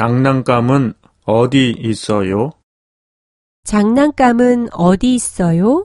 장난감은 어디 있어요? 장난감은 어디 있어요?